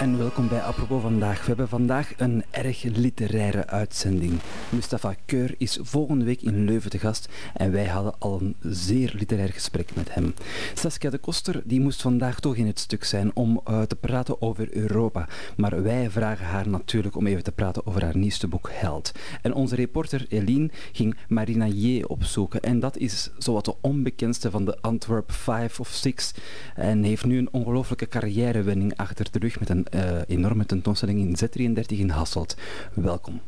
en welkom bij Apropos Vandaag. We hebben vandaag een erg literaire uitzending. Mustafa Keur is volgende week in Leuven te gast en wij hadden al een zeer literair gesprek met hem. Saskia de Koster die moest vandaag toch in het stuk zijn om uh, te praten over Europa. Maar wij vragen haar natuurlijk om even te praten over haar nieuwste boek Held. En onze reporter Eline ging Marina J. opzoeken en dat is zowat de onbekendste van de Antwerp 5 of 6 en heeft nu een ongelooflijke carrièrewending achter de rug met een enorme tentoonstelling in Z33 in Hasselt. Welkom.